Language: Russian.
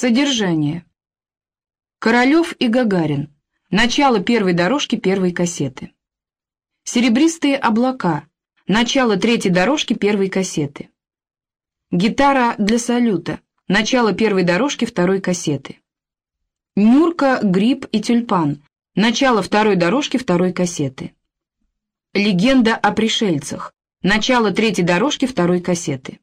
Содержание. Королев и Гагарин. Начало первой дорожки первой кассеты. Серебристые облака. Начало третьей дорожки первой кассеты. Гитара для салюта. Начало первой дорожки второй кассеты. Нюрка, гриб и тюльпан. Начало второй дорожки второй кассеты. Легенда о пришельцах. Начало третьей дорожки второй кассеты.